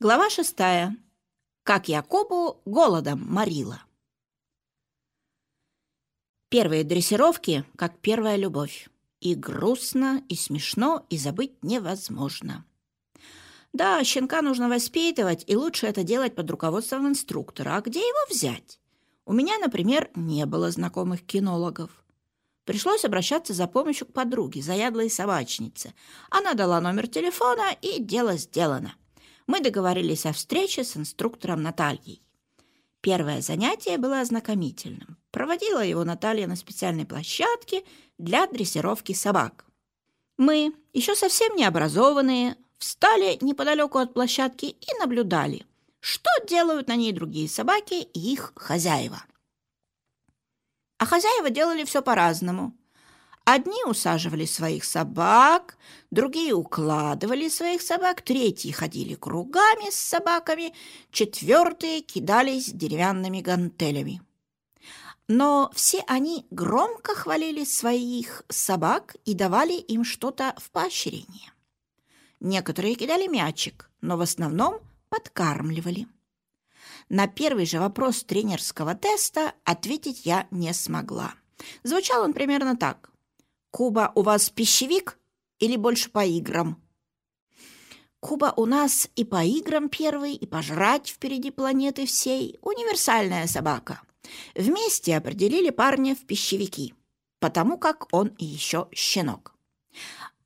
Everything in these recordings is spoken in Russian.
Глава шестая. Как Якобу голодом морила. Первые дрессировки, как первая любовь. И грустно, и смешно, и забыть невозможно. Да, щенка нужно воспитывать, и лучше это делать под руководством инструктора. А где его взять? У меня, например, не было знакомых кинологов. Пришлось обращаться за помощью к подруге, заядлой собачнице. Она дала номер телефона, и дело сделано. Мы договорились о встрече с инструктором Натальей. Первое занятие было ознакомительным. Проводила его Наталья на специальной площадке для дрессировки собак. Мы, еще совсем не образованные, встали неподалеку от площадки и наблюдали, что делают на ней другие собаки и их хозяева. А хозяева делали все по-разному. Одни усаживали своих собак, другие укладывали своих собак, третьи ходили кругами с собаками, четвертые кидались деревянными гантелями. Но все они громко хвалили своих собак и давали им что-то в поощрение. Некоторые кидали мячик, но в основном подкармливали. На первый же вопрос тренерского теста ответить я не смогла. Звучал он примерно так. Куба у вас пищевик или больше по играм? Куба у нас и по играм первый, и пожрать впереди планеты всей. Универсальная собака. Вместе определили парня в пищевики, потому как он и еще щенок.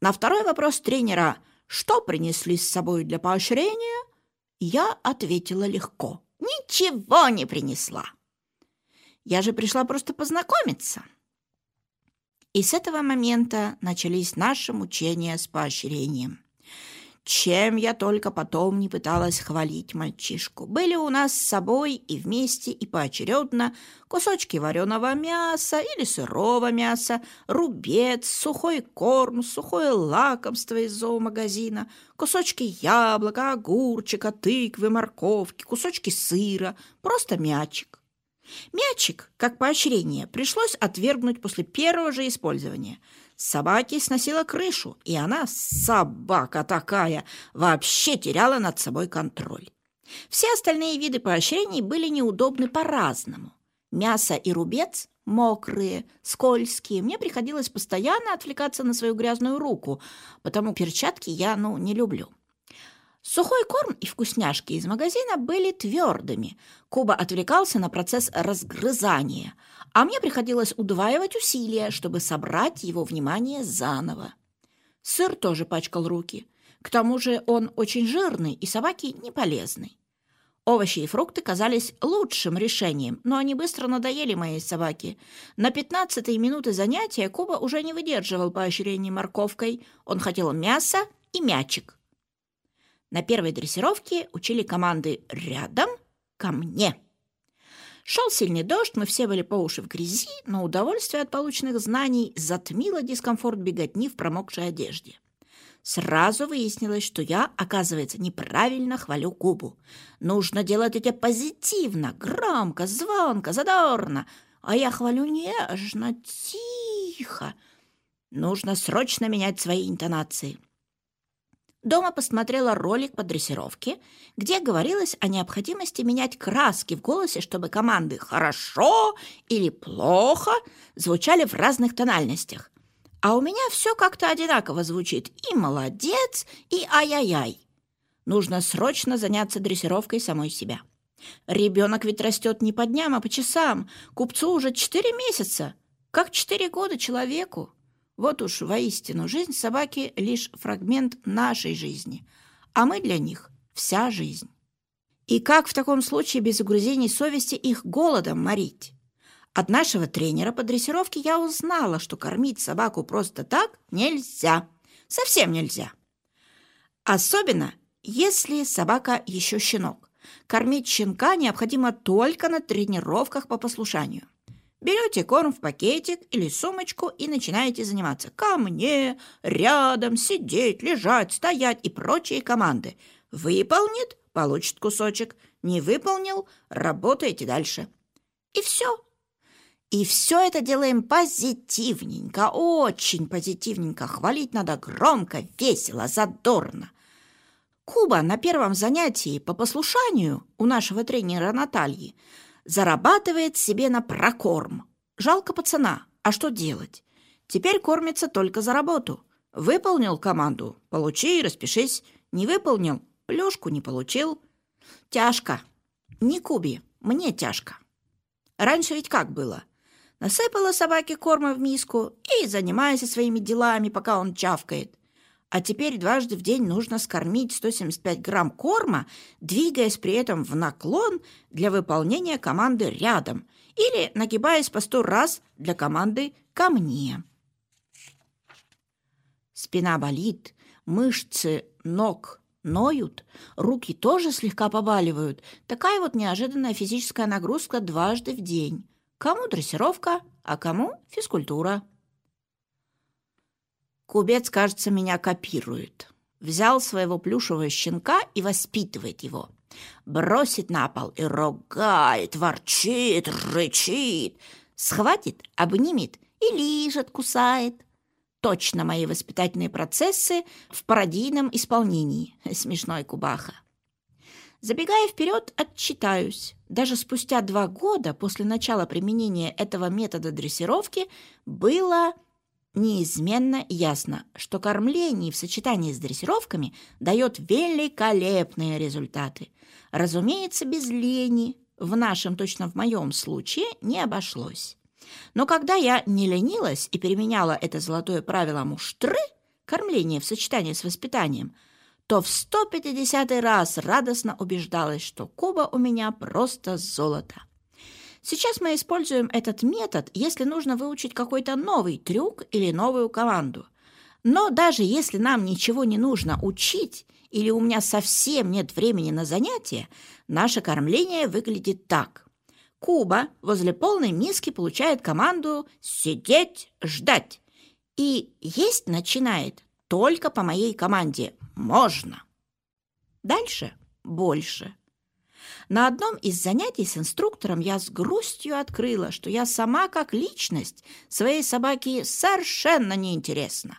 На второй вопрос тренера «Что принесли с собой для поощрения?» я ответила легко. «Ничего не принесла». Я же пришла просто познакомиться. И с этого момента начались наши мучения с поощрением. Чем я только потом не пыталась хвалить мальчишку. Были у нас с собой и вместе, и поочередно кусочки вареного мяса или сырого мяса, рубец, сухой корм, сухое лакомство из зоомагазина, кусочки яблока, огурчика, тыквы, морковки, кусочки сыра, просто мячик. Мячик, как поощрение, пришлось отвергнуть после первого же использования. Собаке сносила крышу, и она, собака такая, вообще теряла над собой контроль. Все остальные виды поощрений были неудобны по-разному. Мясо и рубец мокрые, скользкие. Мне приходилось постоянно отвлекаться на свою грязную руку, потому перчатки я, ну, не люблю. Сухой корм и вкусняшки из магазина были твердыми. Куба отвлекался на процесс разгрызания, а мне приходилось удваивать усилия, чтобы собрать его внимание заново. Сыр тоже пачкал руки. К тому же он очень жирный и собаке не полезный. Овощи и фрукты казались лучшим решением, но они быстро надоели моей собаке. На пятнадцатой минуты занятия Куба уже не выдерживал поощрений морковкой. Он хотел мяса и мячик. На первой дрессировке учили команды «рядом», «ко мне». Шел сильный дождь, мы все были по уши в грязи, но удовольствие от полученных знаний затмило дискомфорт беготни в промокшей одежде. Сразу выяснилось, что я, оказывается, неправильно хвалю Кубу. Нужно делать это позитивно, громко, звонко, задорно. А я хвалю нежно, тихо. Нужно срочно менять свои интонации. Дома посмотрела ролик по дрессировке, где говорилось о необходимости менять краски в голосе, чтобы команды «хорошо» или «плохо» звучали в разных тональностях. А у меня все как-то одинаково звучит и «молодец», и «ай-яй-яй». Нужно срочно заняться дрессировкой самой себя. Ребенок ведь растет не по дням, а по часам. Купцу уже четыре месяца. Как четыре года человеку. Вот уж воистину жизнь собаки — лишь фрагмент нашей жизни, а мы для них — вся жизнь. И как в таком случае без угрызений совести их голодом морить? От нашего тренера по дрессировке я узнала, что кормить собаку просто так нельзя. Совсем нельзя. Особенно, если собака еще щенок. Кормить щенка необходимо только на тренировках по послушанию. Берете корм в пакетик или сумочку и начинаете заниматься. Ко мне, рядом, сидеть, лежать, стоять и прочие команды. Выполнит – получит кусочек. Не выполнил – работаете дальше. И все. И все это делаем позитивненько, очень позитивненько. Хвалить надо громко, весело, задорно. Куба на первом занятии по послушанию у нашего тренера Натальи зарабатывает себе на прокорм. Жалко пацана, а что делать? Теперь кормится только за работу. Выполнил команду – получи и распишись. Не выполнил – плюшку не получил. Тяжко. Не Кубе, мне тяжко. Раньше ведь как было? Насыпала собаке корма в миску и занимайся своими делами, пока он чавкает. А теперь дважды в день нужно скормить 175 грамм корма, двигаясь при этом в наклон для выполнения команды «рядом» или нагибаясь по сто раз для команды «ко мне». Спина болит, мышцы ног ноют, руки тоже слегка побаливают. Такая вот неожиданная физическая нагрузка дважды в день. Кому дрессировка, а кому физкультура. Кубец, кажется, меня копирует. Взял своего плюшевого щенка и воспитывает его. Бросит на пол и ругает, ворчит, рычит. Схватит, обнимет и лижет, кусает. Точно мои воспитательные процессы в пародийном исполнении. Смешной кубаха. Забегая вперед, отчитаюсь. Даже спустя два года после начала применения этого метода дрессировки было неизменно ясно, что кормление в сочетании с дрессировками дает великолепные результаты. Разумеется, без лени в нашем, точно в моем случае, не обошлось. Но когда я не ленилась и переменяла это золотое правило муштры, кормление в сочетании с воспитанием, то в 150 раз радостно убеждалась, что Куба у меня просто золото. Сейчас мы используем этот метод, если нужно выучить какой-то новый трюк или новую команду. Но даже если нам ничего не нужно учить, или у меня совсем нет времени на занятия, наше кормление выглядит так. Куба возле полной миски получает команду «сидеть, ждать». И есть начинает только по моей команде «можно». Дальше больше. На одном из занятий с инструктором я с грустью открыла, что я сама как личность своей собаке совершенно неинтересна.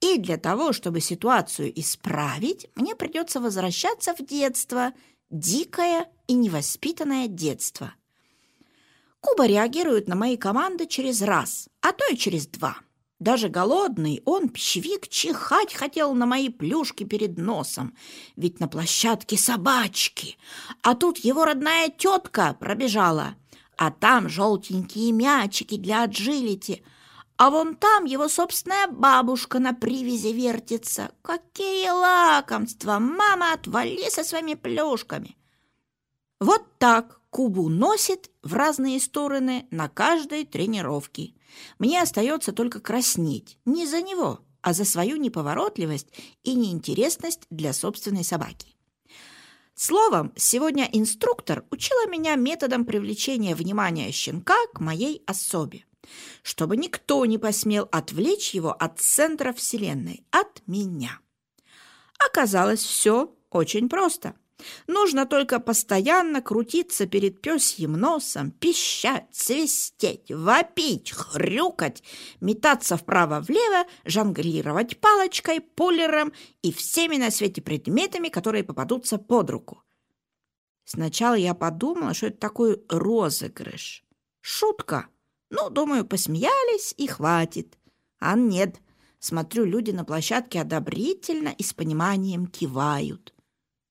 И для того, чтобы ситуацию исправить, мне придется возвращаться в детство, дикое и невоспитанное детство. Куба реагирует на мои команды через раз, а то и через два. Даже голодный он, пищевик, чихать хотел на мои плюшки перед носом. Ведь на площадке собачки. А тут его родная тетка пробежала. А там желтенькие мячики для аджилити. А вон там его собственная бабушка на привязи вертится. Какие лакомства! Мама, отвали со своими плюшками! Вот так Кубу носит в разные стороны на каждой тренировке. Мне остается только краснеть не за него, а за свою неповоротливость и неинтересность для собственной собаки. Словом, сегодня инструктор учила меня методом привлечения внимания щенка к моей особе, чтобы никто не посмел отвлечь его от центра Вселенной, от меня. Оказалось, все очень просто – Нужно только постоянно крутиться перед пёсьим носом, пищать, свистеть, вопить, хрюкать, метаться вправо-влево, жонглировать палочкой, пулером и всеми на свете предметами, которые попадутся под руку. Сначала я подумала, что это такой розыгрыш. Шутка. Ну, думаю, посмеялись и хватит. А нет. Смотрю, люди на площадке одобрительно и с пониманием кивают.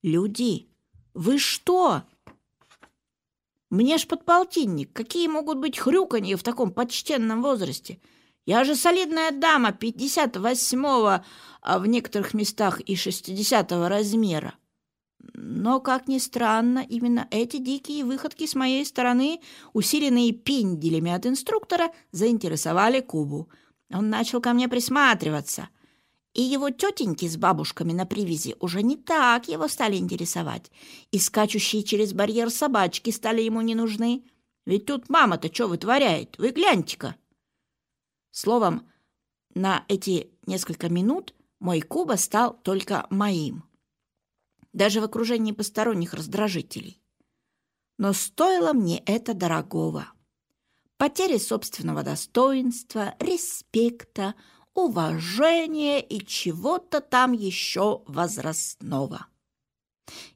Люди, вы что? Мне ж подполтинник. Какие могут быть хрюканье в таком почтенном возрасте? Я же солидная дама 58-го, а в некоторых местах и 60-го размера. Но, как ни странно, именно эти дикие выходки с моей стороны, усиленные пинделями от инструктора, заинтересовали Кубу. Он начал ко мне присматриваться — и его тетеньки с бабушками на привязи уже не так его стали интересовать. И скачущие через барьер собачки стали ему не нужны. Ведь тут мама-то что вытворяет? Вы гляньте-ка. Словом, на эти несколько минут мой Куба стал только моим. Даже в окружении посторонних раздражителей. Но стоило мне это дорогого. Потери собственного достоинства, респекта — уважения и чего-то там еще возрастного.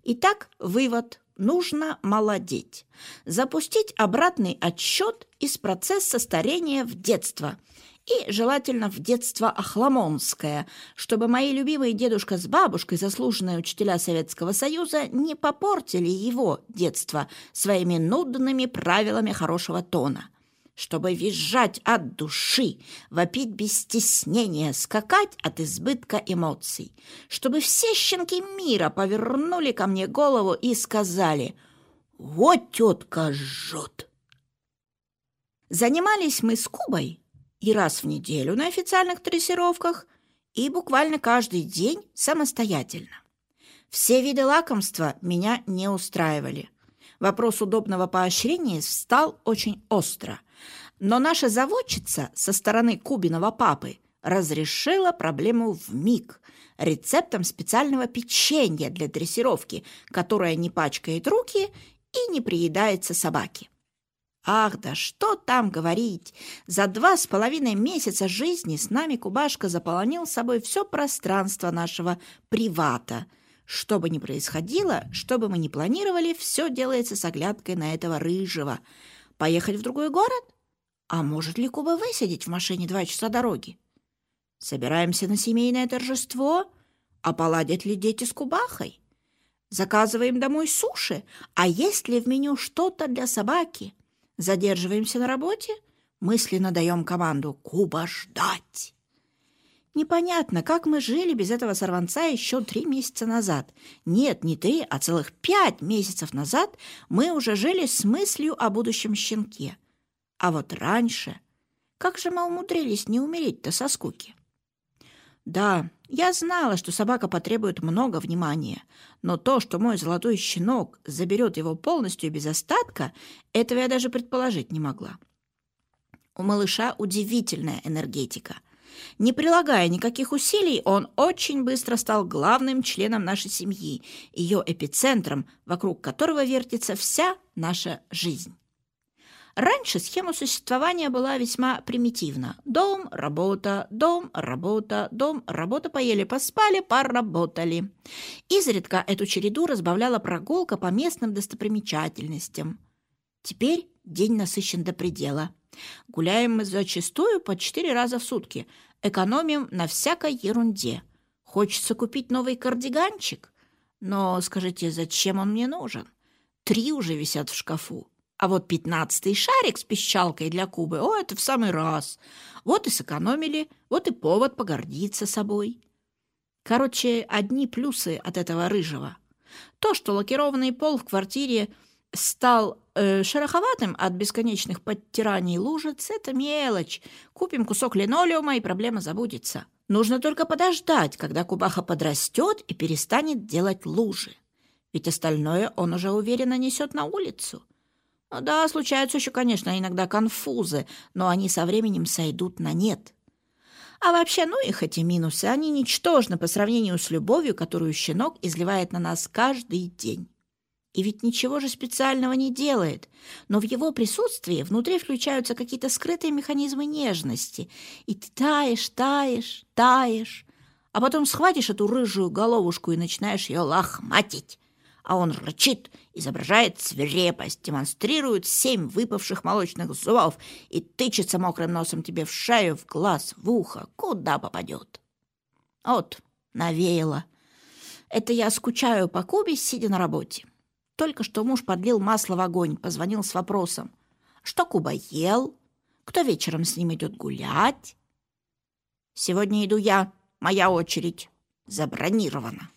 Итак, вывод. Нужно молодеть. Запустить обратный отсчет из процесса старения в детство. И желательно в детство Ахламонское, чтобы мои любимые дедушка с бабушкой, заслуженные учителя Советского Союза, не попортили его детство своими нудными правилами хорошего тона – чтобы визжать от души, вопить без стеснения, скакать от избытка эмоций, чтобы все щенки мира повернули ко мне голову и сказали «Вот тетка жжет!». Занимались мы с Кубой и раз в неделю на официальных дрессировках, и буквально каждый день самостоятельно. Все виды лакомства меня не устраивали. Вопрос удобного поощрения встал очень остро – но наша заводчица со стороны Кубиного папы разрешила проблему в миг рецептом специального печенья для дрессировки, которое не пачкает руки и не приедается собаке. Ах, да что там говорить! За два с половиной месяца жизни с нами Кубашка заполонил собой все пространство нашего привата. Что бы ни происходило, что бы мы ни планировали, все делается с оглядкой на этого рыжего. Поехать в другой город? А может ли Куба высидеть в машине два часа дороги? Собираемся на семейное торжество? А поладят ли дети с Кубахой? Заказываем домой суши? А есть ли в меню что-то для собаки? Задерживаемся на работе? Мысленно даем команду «Куба ждать!» Непонятно, как мы жили без этого сорванца еще три месяца назад. Нет, не три, а целых пять месяцев назад мы уже жили с мыслью о будущем щенке – а вот раньше... Как же мы умудрились не умереть-то со скуки? Да, я знала, что собака потребует много внимания, но то, что мой золотой щенок заберет его полностью и без остатка, этого я даже предположить не могла. У малыша удивительная энергетика. Не прилагая никаких усилий, он очень быстро стал главным членом нашей семьи, ее эпицентром, вокруг которого вертится вся наша жизнь. Раньше схема существования была весьма примитивна. Дом, работа, дом, работа, дом, работа, поели, поспали, поработали. Изредка эту череду разбавляла прогулка по местным достопримечательностям. Теперь день насыщен до предела. Гуляем мы зачастую по четыре раза в сутки. Экономим на всякой ерунде. Хочется купить новый кардиганчик. Но скажите, зачем он мне нужен? Три уже висят в шкафу. А вот пятнадцатый шарик с пищалкой для Кубы, о, это в самый раз. Вот и сэкономили, вот и повод погордиться собой. Короче, одни плюсы от этого рыжего. То, что лакированный пол в квартире стал э, шероховатым от бесконечных подтираний лужиц, это мелочь. Купим кусок линолеума, и проблема забудется. Нужно только подождать, когда Кубаха подрастет и перестанет делать лужи. Ведь остальное он уже уверенно несет на улицу. Ну да, случаются еще, конечно, иногда конфузы, но они со временем сойдут на нет. А вообще, ну их эти минусы, они ничтожны по сравнению с любовью, которую щенок изливает на нас каждый день. И ведь ничего же специального не делает, но в его присутствии внутри включаются какие-то скрытые механизмы нежности, и ты таешь, таешь, таешь, а потом схватишь эту рыжую головушку и начинаешь ее лохматить, а он рычит, изображает свирепость, демонстрирует семь выпавших молочных зубов и тычется мокрым носом тебе в шею, в глаз, в ухо, куда попадет. Вот, навеяло. Это я скучаю по Кубе, сидя на работе. Только что муж подлил масло в огонь, позвонил с вопросом. Что Куба ел? Кто вечером с ним идет гулять? Сегодня иду я, моя очередь. Забронировано.